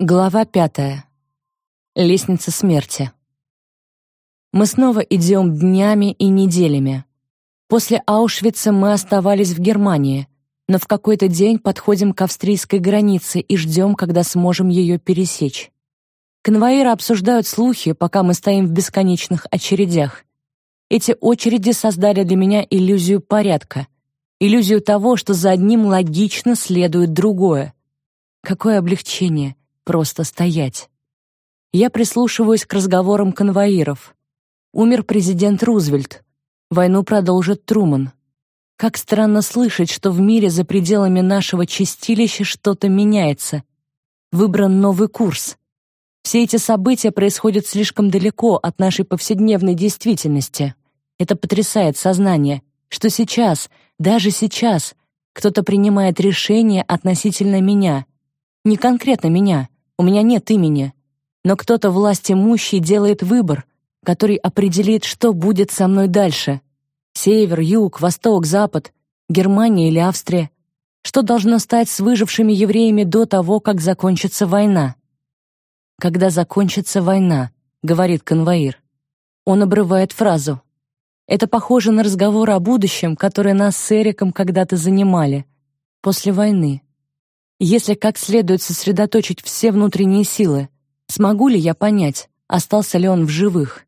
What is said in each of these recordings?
Глава пятая. Лестница смерти. Мы снова идем днями и неделями. После Аушвица мы оставались в Германии, но в какой-то день подходим к австрийской границе и ждем, когда сможем ее пересечь. Конвоиры обсуждают слухи, пока мы стоим в бесконечных очередях. Эти очереди создали для меня иллюзию порядка, иллюзию того, что за одним логично следует другое. Какое облегчение! Просто стоять. Я прислушиваюсь к разговорам конвоиров. Умер президент Рузвельт. Войну продолжит Труман. Как странно слышать, что в мире за пределами нашего чистилища что-то меняется. Выбран новый курс. Все эти события происходят слишком далеко от нашей повседневной действительности. Это потрясает сознание, что сейчас, даже сейчас, кто-то принимает решение относительно меня. Не конкретно меня, у меня нет имени, но кто-то власть имущий делает выбор, который определит, что будет со мной дальше. Север, юг, восток, запад, Германия или Австрия. Что должно стать с выжившими евреями до того, как закончится война? Когда закончится война, говорит конвоир. Он обрывает фразу. Это похоже на разговор о будущем, который нас с Эриком когда-то занимали. После войны. Если как следует сосредоточить все внутренние силы, смогу ли я понять, остался ли он в живых?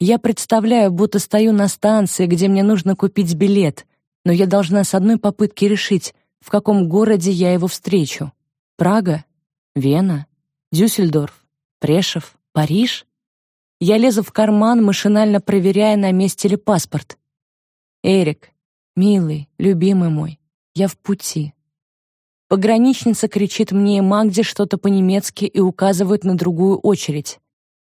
Я представляю, будто стою на станции, где мне нужно купить билет, но я должна с одной попытки решить, в каком городе я его встречу. Прага? Вена? Дюссельдорф? Прешев? Париж? Я лезу в карман, машинально проверяя, на месте ли паспорт. Эрик, милый, любимый мой, я в пути. Пограничница кричит мне и Магде что-то по-немецки и указывает на другую очередь.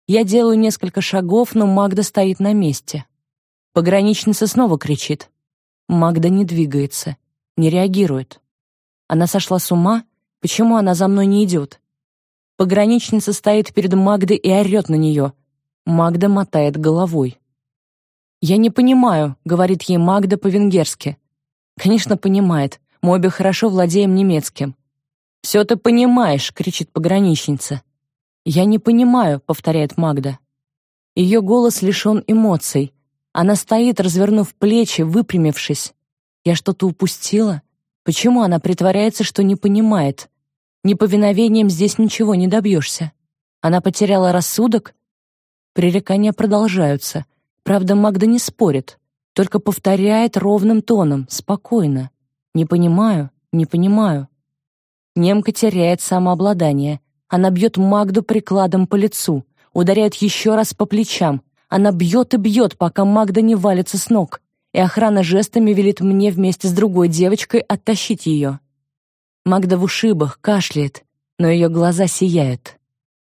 Я делаю несколько шагов, но Магда стоит на месте. Пограничница снова кричит. Магда не двигается, не реагирует. Она сошла с ума? Почему она за мной не идет? Пограничница стоит перед Магдой и орет на нее. Магда мотает головой. «Я не понимаю», — говорит ей Магда по-венгерски. Конечно, понимает. Мы обе хорошо владеем немецким. «Все ты понимаешь!» — кричит пограничница. «Я не понимаю», — повторяет Магда. Ее голос лишен эмоций. Она стоит, развернув плечи, выпрямившись. Я что-то упустила? Почему она притворяется, что не понимает? Неповиновением здесь ничего не добьешься. Она потеряла рассудок? Пререкания продолжаются. Правда, Магда не спорит, только повторяет ровным тоном, спокойно. Не понимаю, не понимаю. Немка теряет самообладание. Она бьет Магду прикладом по лицу, ударяет еще раз по плечам. Она бьет и бьет, пока Магда не валится с ног, и охрана жестами велит мне вместе с другой девочкой оттащить ее. Магда в ушибах, кашляет, но ее глаза сияют.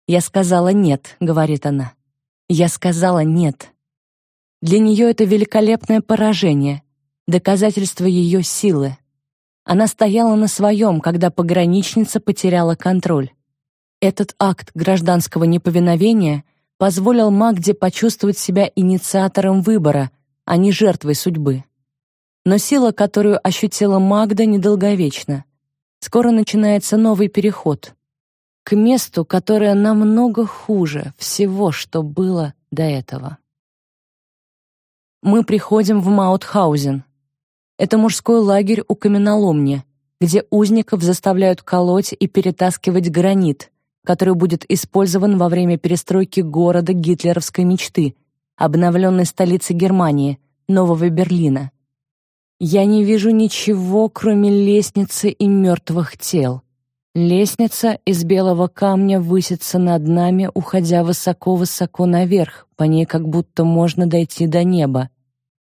«Я сказала нет», — говорит она. «Я сказала нет». Для нее это великолепное поражение, доказательство ее силы. Она стояла на своем, когда пограничница потеряла контроль. Этот акт гражданского неповиновения позволил Магде почувствовать себя инициатором выбора, а не жертвой судьбы. Но сила, которую ощутила Магда, недолговечна. Скоро начинается новый переход к месту, которое намного хуже всего, что было до этого. Мы приходим в Маутхаузен, это мужской лагерь у каменоломни, где узников заставляют колоть и перетаскивать гранит, который будет использован во время перестройки города гитлеровской мечты, обновленной столицы Германии, Нового Берлина. Я не вижу ничего, кроме лестницы и мертвых тел. Лестница из белого камня высится над нами, уходя высоко-высоко наверх, по ней как будто можно дойти до неба.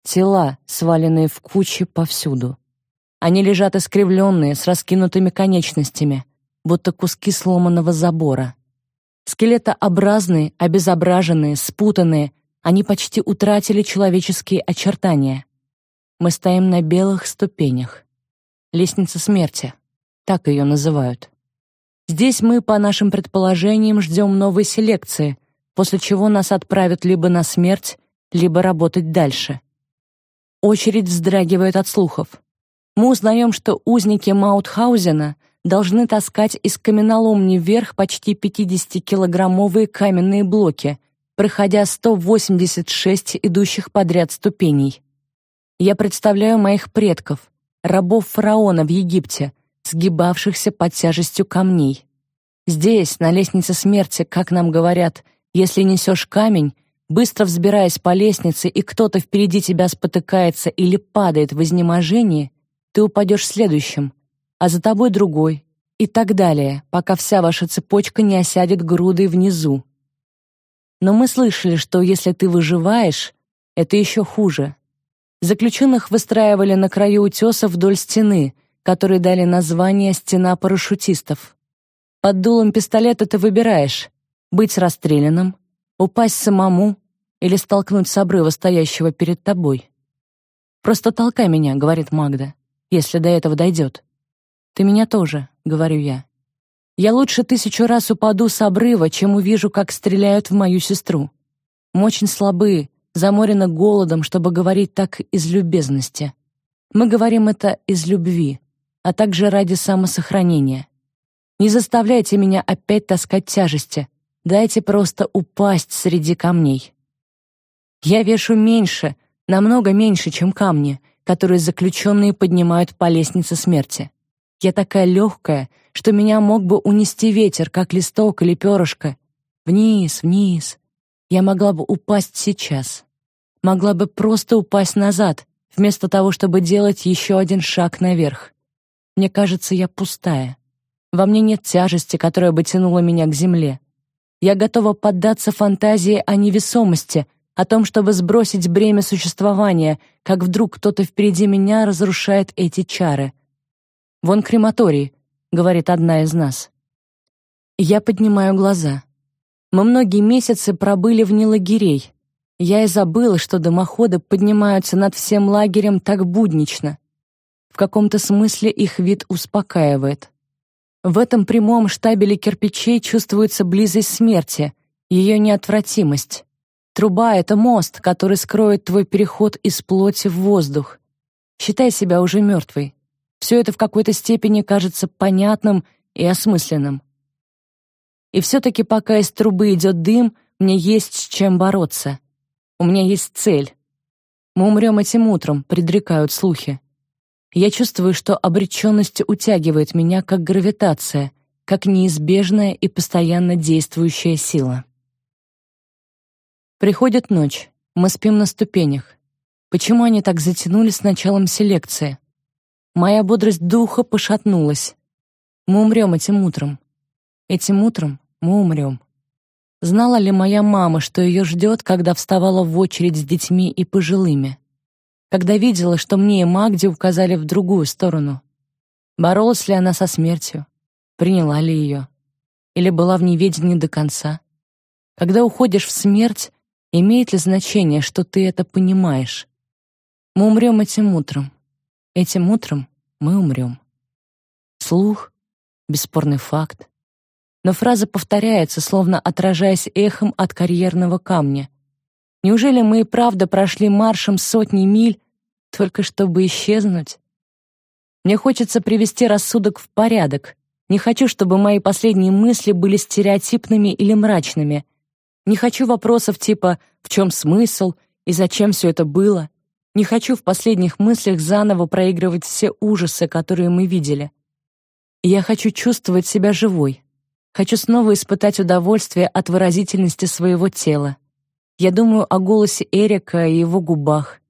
Тела, сваленные в кучи повсюду. Они лежат искривленные, с раскинутыми конечностями, будто куски сломанного забора. Скелетообразные, обезображенные, спутанные, они почти утратили человеческие очертания. Мы стоим на белых ступенях. Лестница смерти. Так ее называют. Здесь мы, по нашим предположениям, ждем новой селекции, после чего нас отправят либо на смерть, либо работать дальше. Очередь вздрагивает от слухов. Мы узнаем, что узники Маутхаузена должны таскать из каменоломни вверх почти 50-килограммовые каменные блоки, проходя 186 идущих подряд ступеней. Я представляю моих предков, рабов фараона в Египте, сгибавшихся под тяжестью камней. Здесь, на лестнице смерти, как нам говорят, если несешь камень, быстро взбираясь по лестнице, и кто-то впереди тебя спотыкается или падает в изнеможении, ты упадешь следующим, а за тобой другой, и так далее, пока вся ваша цепочка не осядет грудой внизу. Но мы слышали, что если ты выживаешь, это еще хуже. Заключенных выстраивали на краю утеса вдоль стены, которой дали название «Стена парашютистов». Под дулом пистолета ты выбираешь — быть расстрелянным, упасть самому или столкнуть с обрыва стоящего перед тобой. «Просто толкай меня», — говорит Магда, — «если до этого дойдет». «Ты меня тоже», — говорю я. «Я лучше тысячу раз упаду с обрыва, чем увижу, как стреляют в мою сестру. Мы очень слабы, заморены голодом, чтобы говорить так из любезности. Мы говорим это из любви, а также ради самосохранения. Не заставляйте меня опять таскать тяжести. Дайте просто упасть среди камней. Я вешу меньше, намного меньше, чем камни, которые заключенные поднимают по лестнице смерти. Я такая легкая, что меня мог бы унести ветер, как листок или перышко. Вниз, вниз. Я могла бы упасть сейчас. Могла бы просто упасть назад, вместо того, чтобы делать еще один шаг наверх. Мне кажется, я пустая. Во мне нет тяжести, которая бы тянула меня к земле. Я готова поддаться фантазии о невесомости, о том, чтобы сбросить бремя существования, как вдруг кто-то впереди меня разрушает эти чары. «Вон крематорий», — говорит одна из нас. Я поднимаю глаза. Мы многие месяцы пробыли вне лагерей. Я и забыла, что дымоходы поднимаются над всем лагерем так буднично. В каком-то смысле их вид успокаивает. В этом прямом штабеле кирпичей чувствуется близость смерти, ее неотвратимость. Труба — это мост, который скроет твой переход из плоти в воздух. Считай себя уже мертвой. Все это в какой-то степени кажется понятным и осмысленным. И все-таки пока из трубы идет дым, мне есть с чем бороться. У меня есть цель. Мы умрем этим утром, предрекают слухи. Я чувствую, что обреченность утягивает меня, как гравитация, как неизбежная и постоянно действующая сила. Приходит ночь. Мы спим на ступенях. Почему они так затянули с началом селекции? Моя бодрость духа пошатнулась. Мы умрем этим утром. Этим утром мы умрем. Знала ли моя мама, что ее ждет, когда вставала в очередь с детьми и пожилыми? когда видела, что мне и Магде указали в другую сторону. Боролась ли она со смертью? Приняла ли ее? Или была в неведении до конца? Когда уходишь в смерть, имеет ли значение, что ты это понимаешь? Мы умрем этим утром. Этим утром мы умрем. Слух — бесспорный факт. Но фраза повторяется, словно отражаясь эхом от карьерного камня — Неужели мы и правда прошли маршем сотни миль, только чтобы исчезнуть? Мне хочется привести рассудок в порядок. Не хочу, чтобы мои последние мысли были стереотипными или мрачными. Не хочу вопросов типа «в чем смысл?» и «зачем все это было?». Не хочу в последних мыслях заново проигрывать все ужасы, которые мы видели. Я хочу чувствовать себя живой. Хочу снова испытать удовольствие от выразительности своего тела. Я думаю о голосе Эрика и его губах.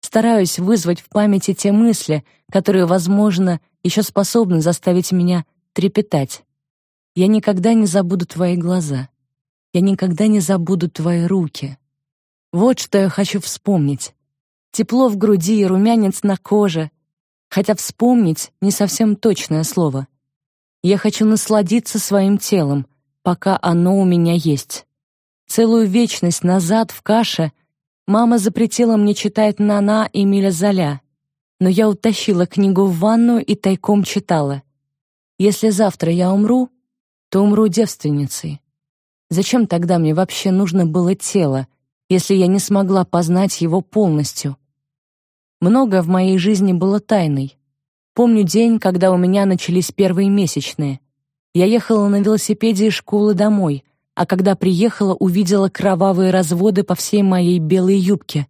Стараюсь вызвать в памяти те мысли, которые, возможно, еще способны заставить меня трепетать. Я никогда не забуду твои глаза. Я никогда не забуду твои руки. Вот что я хочу вспомнить. Тепло в груди и румянец на коже. Хотя вспомнить — не совсем точное слово. Я хочу насладиться своим телом, пока оно у меня есть. Целую вечность назад в каше мама запретила мне читать Нана и Миля Золя, но я утащила книгу в ванную и тайком читала. Если завтра я умру, то умру девственницей. Зачем тогда мне вообще нужно было тело, если я не смогла познать его полностью? Многое в моей жизни было тайной. Помню день, когда у меня начались первые месячные. Я ехала на велосипеде из школы домой, а когда приехала, увидела кровавые разводы по всей моей белой юбке.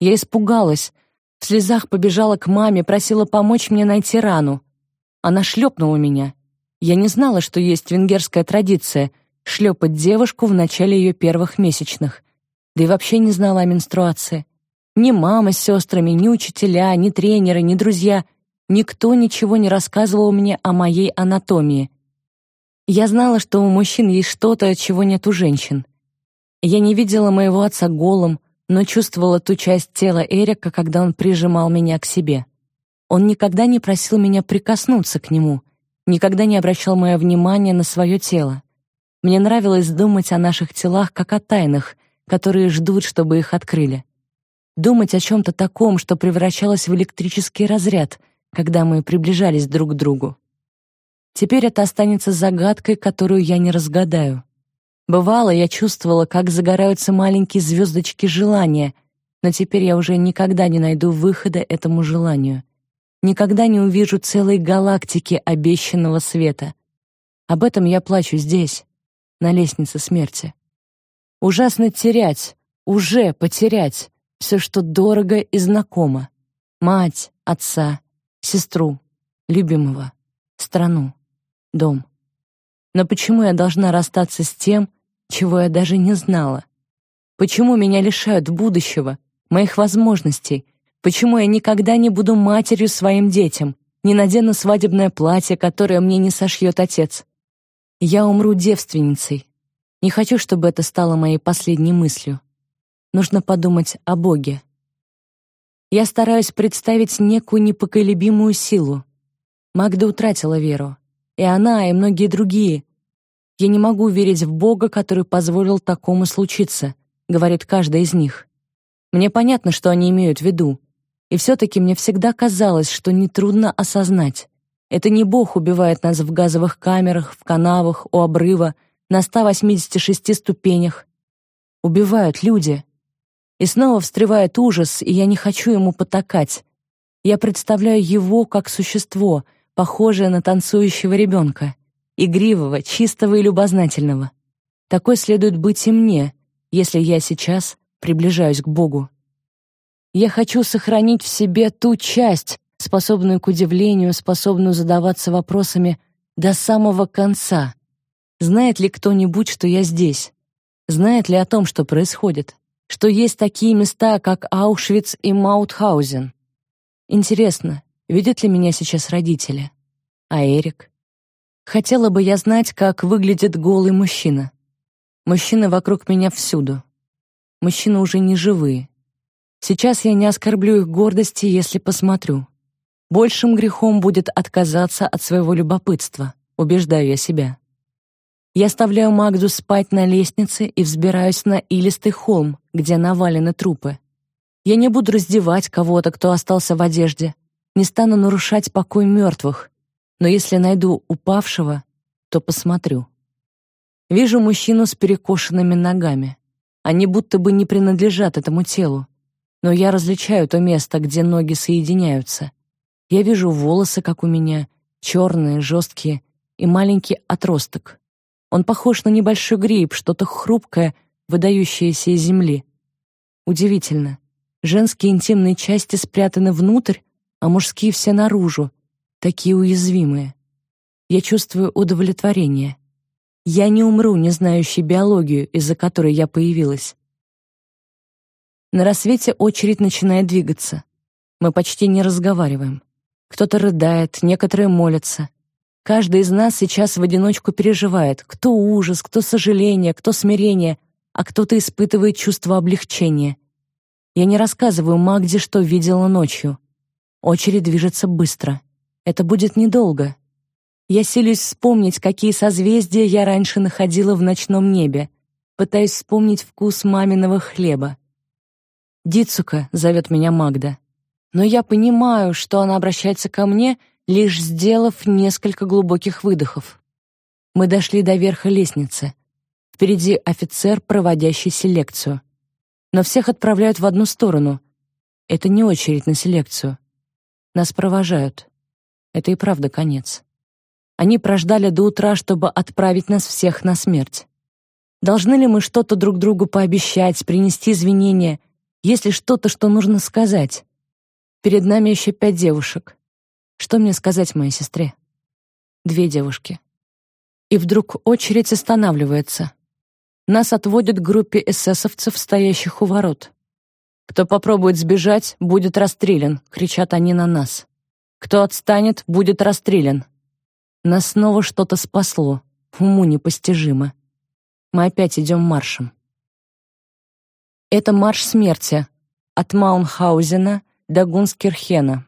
Я испугалась, в слезах побежала к маме, просила помочь мне найти рану. Она шлепнула меня. Я не знала, что есть венгерская традиция — шлепать девушку в начале ее первых месячных. Да и вообще не знала о менструации. Ни мама с сестрами, ни учителя, ни тренеры, ни друзья — Никто ничего не рассказывал мне о моей анатомии. Я знала, что у мужчин есть что-то, чего нет у женщин. Я не видела моего отца голым, но чувствовала ту часть тела Эрика, когда он прижимал меня к себе. Он никогда не просил меня прикоснуться к нему, никогда не обращал мое внимание на свое тело. Мне нравилось думать о наших телах как о тайнах, которые ждут, чтобы их открыли. Думать о чем-то таком, что превращалось в электрический разряд, когда мы приближались друг к другу. Теперь это останется загадкой, которую я не разгадаю. Бывало, я чувствовала, как загораются маленькие звездочки желания, но теперь я уже никогда не найду выхода этому желанию. Никогда не увижу целой галактики обещанного света. Об этом я плачу здесь, на лестнице смерти. Ужасно терять, уже потерять все, что дорого и знакомо. Мать, отца, сестру, любимого, страну, дом. Но почему я должна расстаться с тем, чего я даже не знала? Почему меня лишают будущего, моих возможностей? Почему я никогда не буду матерью своим детям, не надену свадебное платье, которое мне не сошьет отец? Я умру девственницей. Не хочу, чтобы это стало моей последней мыслью. Нужно подумать о Боге. Я стараюсь представить некую непоколебимую силу. Магда утратила веру. И она, и многие другие. Я не могу верить в Бога, который позволил такому случиться, говорит каждая из них. Мне понятно, что они имеют в виду. И все-таки мне всегда казалось, что нетрудно осознать. Это не Бог убивает нас в газовых камерах, в канавах, у обрыва, на 186 ступенях. Убивают люди — и снова встревает ужас, и я не хочу ему потакать. Я представляю его как существо, похожее на танцующего ребенка, игривого, чистого и любознательного. Такой следует быть и мне, если я сейчас приближаюсь к Богу. Я хочу сохранить в себе ту часть, способную к удивлению, способную задаваться вопросами до самого конца. Знает ли кто-нибудь, что я здесь? Знает ли о том, что происходит? что есть такие места, как Аушвиц и Маутхаузен. Интересно, видят ли меня сейчас родители? А Эрик? Хотела бы я знать, как выглядит голый мужчина. Мужчины вокруг меня всюду. Мужчины уже не живые. Сейчас я не оскорблю их гордости, если посмотрю. Большим грехом будет отказаться от своего любопытства, убеждаю я себя. Я оставляю Магду спать на лестнице и взбираюсь на илистый холм, где навалены трупы. Я не буду раздевать кого-то, кто остался в одежде, не стану нарушать покой мертвых, но если найду упавшего, то посмотрю. Вижу мужчину с перекошенными ногами. Они будто бы не принадлежат этому телу, но я различаю то место, где ноги соединяются. Я вижу волосы, как у меня, черные, жесткие, и маленький отросток. Он похож на небольшой гриб, что-то хрупкое, выдающееся из земли. Удивительно. Женские интимные части спрятаны внутрь, а мужские все наружу, такие уязвимые. Я чувствую удовлетворение. Я не умру, не знающий биологию, из-за которой я появилась. На рассвете очередь начинает двигаться. Мы почти не разговариваем. Кто-то рыдает, некоторые молятся. Каждый из нас сейчас в одиночку переживает, кто ужас, кто сожаление, кто смирение, а кто-то испытывает чувство облегчения. Я не рассказываю Магде, что видела ночью. Очередь движется быстро. Это будет недолго. Я силюсь вспомнить, какие созвездия я раньше находила в ночном небе. Пытаюсь вспомнить вкус маминого хлеба. «Дицука», — зовет меня Магда. Но я понимаю, что она обращается ко мне — лишь сделав несколько глубоких выдохов. Мы дошли до верха лестницы. Впереди офицер, проводящий селекцию. Но всех отправляют в одну сторону. Это не очередь на селекцию. Нас провожают. Это и правда конец. Они прождали до утра, чтобы отправить нас всех на смерть. Должны ли мы что-то друг другу пообещать, принести извинения, если что-то, что нужно сказать? Перед нами еще пять девушек. Что мне сказать моей сестре? Две девушки. И вдруг очередь останавливается. Нас отводят к группе эсэсовцев, стоящих у ворот. «Кто попробует сбежать, будет расстрелян», — кричат они на нас. «Кто отстанет, будет расстрелян». Нас снова что-то спасло, уму непостижимо. Мы опять идем маршем. Это марш смерти от Маунхаузена до Гунскирхена.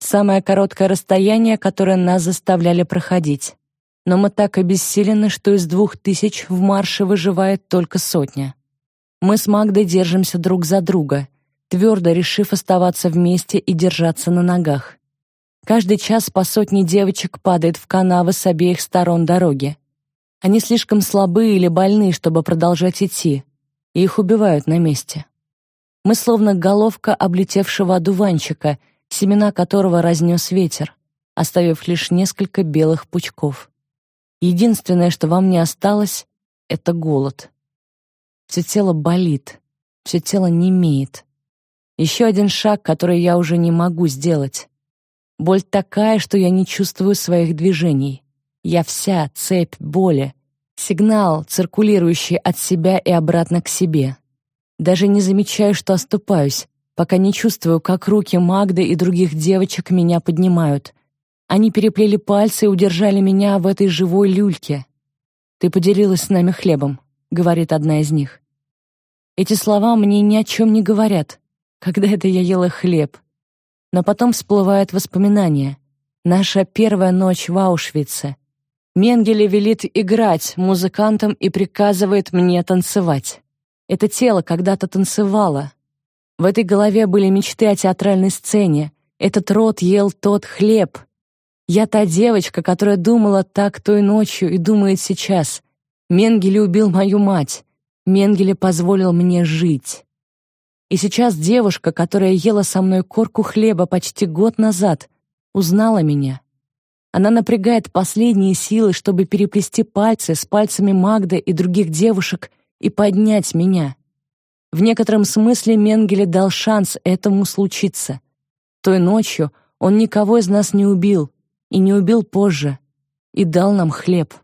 Самое короткое расстояние, которое нас заставляли проходить. Но мы так обессилены, что из двух тысяч в марше выживает только сотня. Мы с Магдой держимся друг за друга, твердо решив оставаться вместе и держаться на ногах. Каждый час по сотне девочек падает в канавы с обеих сторон дороги. Они слишком слабы или больны, чтобы продолжать идти, и их убивают на месте. Мы словно головка облетевшего одуванчика, семена которого разнес ветер, оставив лишь несколько белых пучков. Единственное, что во мне осталось, — это голод. Все тело болит, все тело немеет. Еще один шаг, который я уже не могу сделать. Боль такая, что я не чувствую своих движений. Я вся цепь боли, сигнал, циркулирующий от себя и обратно к себе. Даже не замечаю, что оступаюсь, пока не чувствую, как руки Магды и других девочек меня поднимают. Они переплели пальцы и удержали меня в этой живой люльке. «Ты поделилась с нами хлебом», — говорит одна из них. Эти слова мне ни о чем не говорят. Когда это я ела хлеб? Но потом всплывают воспоминания. Наша первая ночь в Аушвице — Менгеле велит играть музыкантам и приказывает мне танцевать. Это тело когда-то танцевало. В этой голове были мечты о театральной сцене. Этот рот ел тот хлеб. Я та девочка, которая думала так той ночью и думает сейчас. Менгеле убил мою мать. Менгеле позволил мне жить. И сейчас девушка, которая ела со мной корку хлеба почти год назад, узнала меня. Она напрягает последние силы, чтобы переплести пальцы с пальцами Магды и других девушек и поднять меня. В некотором смысле Менгеле дал шанс этому случиться. Той ночью он никого из нас не убил и не убил позже, и дал нам хлеб.